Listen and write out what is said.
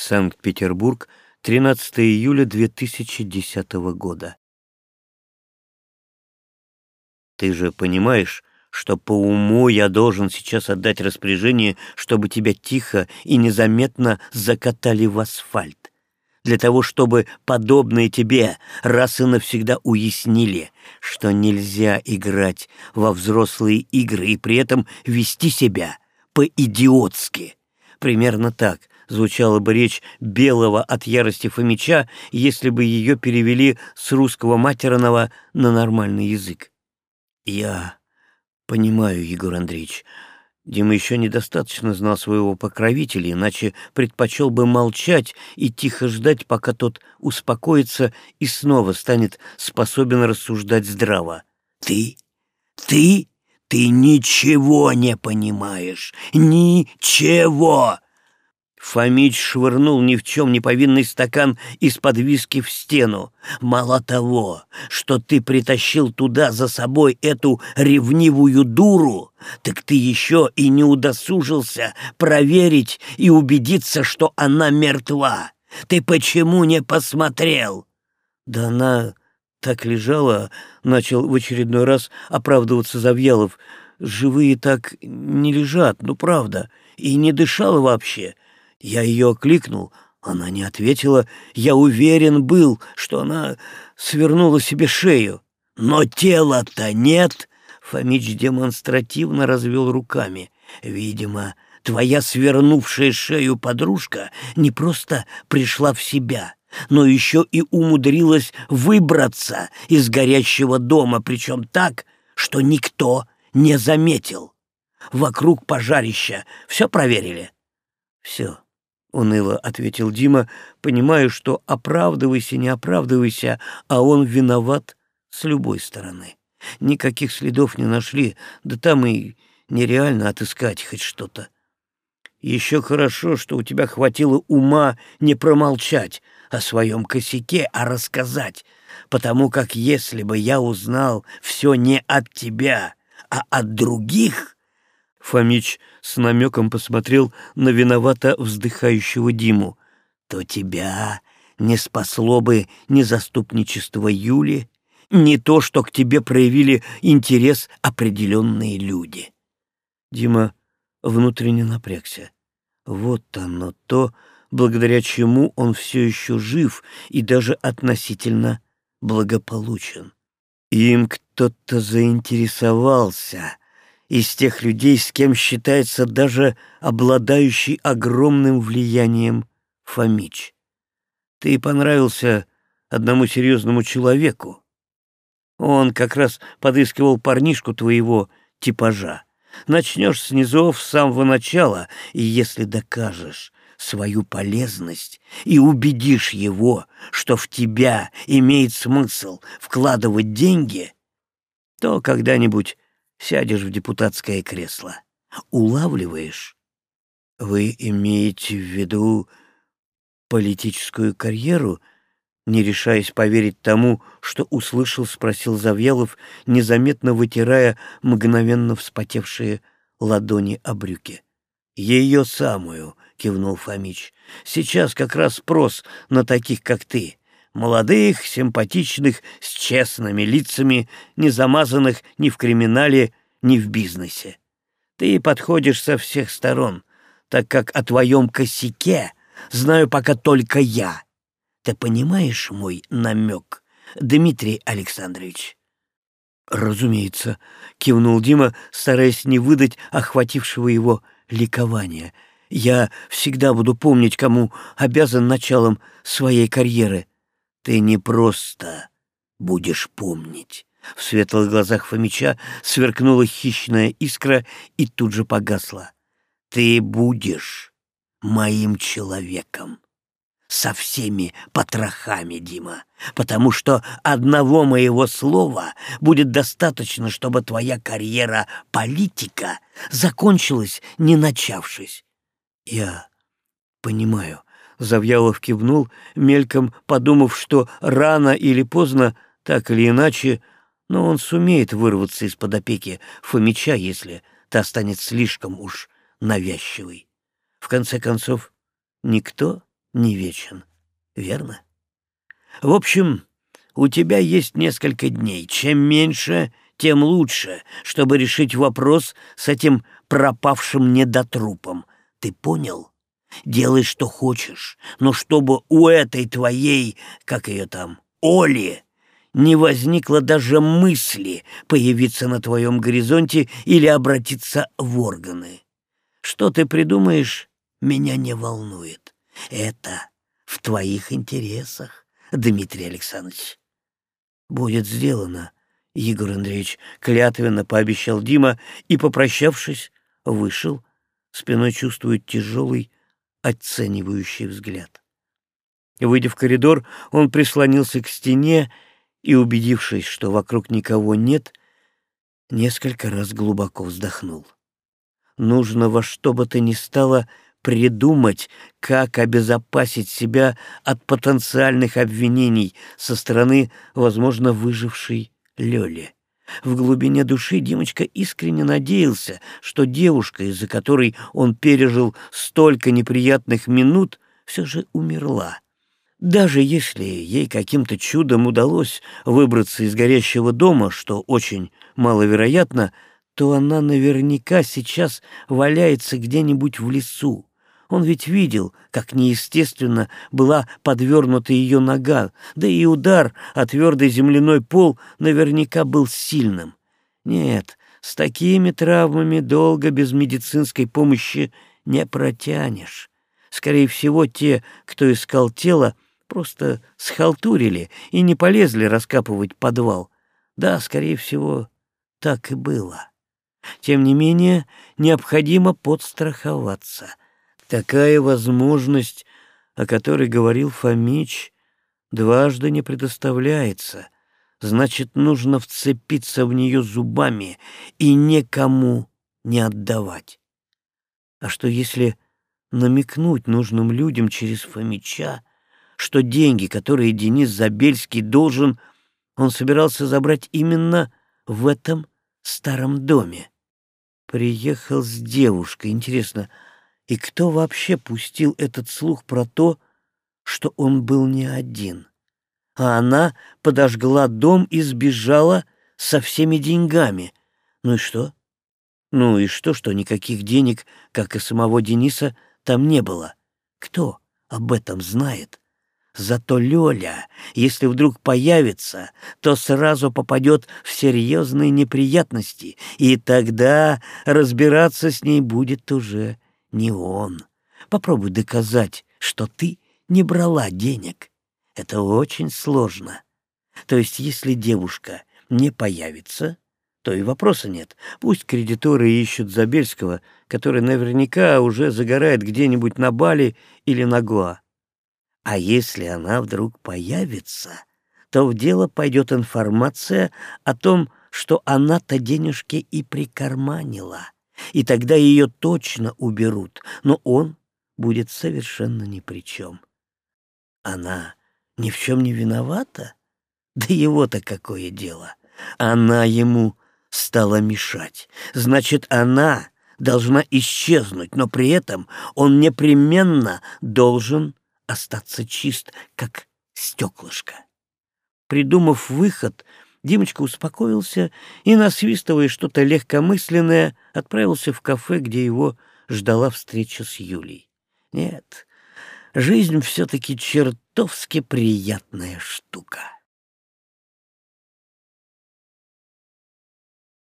Санкт-Петербург, 13 июля 2010 года. Ты же понимаешь, что по уму я должен сейчас отдать распоряжение, чтобы тебя тихо и незаметно закатали в асфальт. Для того, чтобы подобные тебе раз и навсегда уяснили, что нельзя играть во взрослые игры и при этом вести себя по-идиотски. Примерно так звучала бы речь белого от ярости Фомича, если бы ее перевели с русского матерного на нормальный язык. Я понимаю, Егор Андреевич, Дима еще недостаточно знал своего покровителя, иначе предпочел бы молчать и тихо ждать, пока тот успокоится и снова станет способен рассуждать здраво. «Ты? Ты? Ты ничего не понимаешь! Ничего!» Фомич швырнул ни в чем не повинный стакан из-под виски в стену. «Мало того, что ты притащил туда за собой эту ревнивую дуру, так ты еще и не удосужился проверить и убедиться, что она мертва. Ты почему не посмотрел?» «Да она так лежала», — начал в очередной раз оправдываться Завьялов. «Живые так не лежат, ну правда, и не дышала вообще». Я ее окликнул, она не ответила. Я уверен был, что она свернула себе шею. Но тела-то нет. Фомич демонстративно развел руками. Видимо, твоя свернувшая шею подружка не просто пришла в себя, но еще и умудрилась выбраться из горящего дома, причем так, что никто не заметил. Вокруг пожарища все проверили? Все. — уныло ответил Дима, понимая, что оправдывайся, не оправдывайся, а он виноват с любой стороны. Никаких следов не нашли, да там и нереально отыскать хоть что-то. Еще хорошо, что у тебя хватило ума не промолчать о своем косяке, а рассказать, потому как если бы я узнал все не от тебя, а от других, Фомич с намеком посмотрел на виновато вздыхающего Диму. «То тебя не спасло бы ни заступничество Юли, ни то, что к тебе проявили интерес определенные люди». Дима внутренне напрягся. Вот оно то, благодаря чему он все еще жив и даже относительно благополучен. Им кто-то заинтересовался, из тех людей, с кем считается даже обладающий огромным влиянием Фомич. Ты понравился одному серьезному человеку. Он как раз подыскивал парнишку твоего типажа. Начнешь с низов с самого начала, и если докажешь свою полезность и убедишь его, что в тебя имеет смысл вкладывать деньги, то когда-нибудь сядешь в депутатское кресло. Улавливаешь? Вы имеете в виду политическую карьеру? Не решаясь поверить тому, что услышал, спросил Завьялов, незаметно вытирая мгновенно вспотевшие ладони о брюки. «Ее самую», — кивнул Фомич. «Сейчас как раз спрос на таких, как ты молодых, симпатичных, с честными лицами, не замазанных ни в криминале, ни в бизнесе. Ты подходишь со всех сторон, так как о твоем косяке знаю пока только я. Ты понимаешь мой намек, Дмитрий Александрович?» «Разумеется», — кивнул Дима, стараясь не выдать охватившего его ликования. «Я всегда буду помнить, кому обязан началом своей карьеры. Ты не просто будешь помнить. В светлых глазах Фомича сверкнула хищная искра и тут же погасла. Ты будешь моим человеком. Со всеми потрохами, Дима, потому что одного моего слова будет достаточно, чтобы твоя карьера политика закончилась, не начавшись. Я понимаю, Завьялов кивнул, мельком подумав, что рано или поздно, так или иначе, но он сумеет вырваться из-под опеки Фомича, если та станет слишком уж навязчивой. В конце концов, никто не вечен, верно? В общем, у тебя есть несколько дней. Чем меньше, тем лучше, чтобы решить вопрос с этим пропавшим недотрупом. Ты понял? Делай, что хочешь, но чтобы у этой твоей, как ее там, Оли, не возникло даже мысли появиться на твоем горизонте или обратиться в органы. Что ты придумаешь, меня не волнует. Это в твоих интересах, Дмитрий Александрович. Будет сделано, Егор Андреевич клятвенно пообещал Дима и, попрощавшись, вышел, спиной чувствует тяжелый, оценивающий взгляд. Выйдя в коридор, он прислонился к стене и, убедившись, что вокруг никого нет, несколько раз глубоко вздохнул. Нужно во что бы то ни стало придумать, как обезопасить себя от потенциальных обвинений со стороны, возможно, выжившей Лёли. В глубине души Димочка искренне надеялся, что девушка, из-за которой он пережил столько неприятных минут, все же умерла. Даже если ей каким-то чудом удалось выбраться из горящего дома, что очень маловероятно, то она наверняка сейчас валяется где-нибудь в лесу. Он ведь видел, как неестественно была подвернута ее нога, да и удар о твердый земляной пол наверняка был сильным. Нет, с такими травмами долго без медицинской помощи не протянешь. Скорее всего, те, кто искал тело, просто схалтурили и не полезли раскапывать подвал. Да, скорее всего, так и было. Тем не менее, необходимо подстраховаться. Такая возможность, о которой говорил Фомич, дважды не предоставляется. Значит, нужно вцепиться в нее зубами и никому не отдавать. А что если намекнуть нужным людям через Фомича, что деньги, которые Денис Забельский должен, он собирался забрать именно в этом старом доме. Приехал с девушкой. Интересно, и кто вообще пустил этот слух про то, что он был не один? А она подожгла дом и сбежала со всеми деньгами. Ну и что? Ну и что, что никаких денег, как и самого Дениса, там не было? Кто об этом знает? Зато Лёля, если вдруг появится, то сразу попадет в серьезные неприятности, и тогда разбираться с ней будет уже не он. Попробуй доказать, что ты не брала денег. Это очень сложно. То есть, если девушка не появится, то и вопроса нет. Пусть кредиторы ищут Забельского, который наверняка уже загорает где-нибудь на Бали или на Гоа. А если она вдруг появится, то в дело пойдет информация о том, что она-то денежки и прикарманила, и тогда ее точно уберут, но он будет совершенно ни при чем. Она ни в чем не виновата? Да его-то какое дело? Она ему стала мешать. Значит, она должна исчезнуть, но при этом он непременно должен остаться чист, как стеклышко. Придумав выход, Димочка успокоился и, насвистывая что-то легкомысленное, отправился в кафе, где его ждала встреча с Юлей. Нет, жизнь все-таки чертовски приятная штука.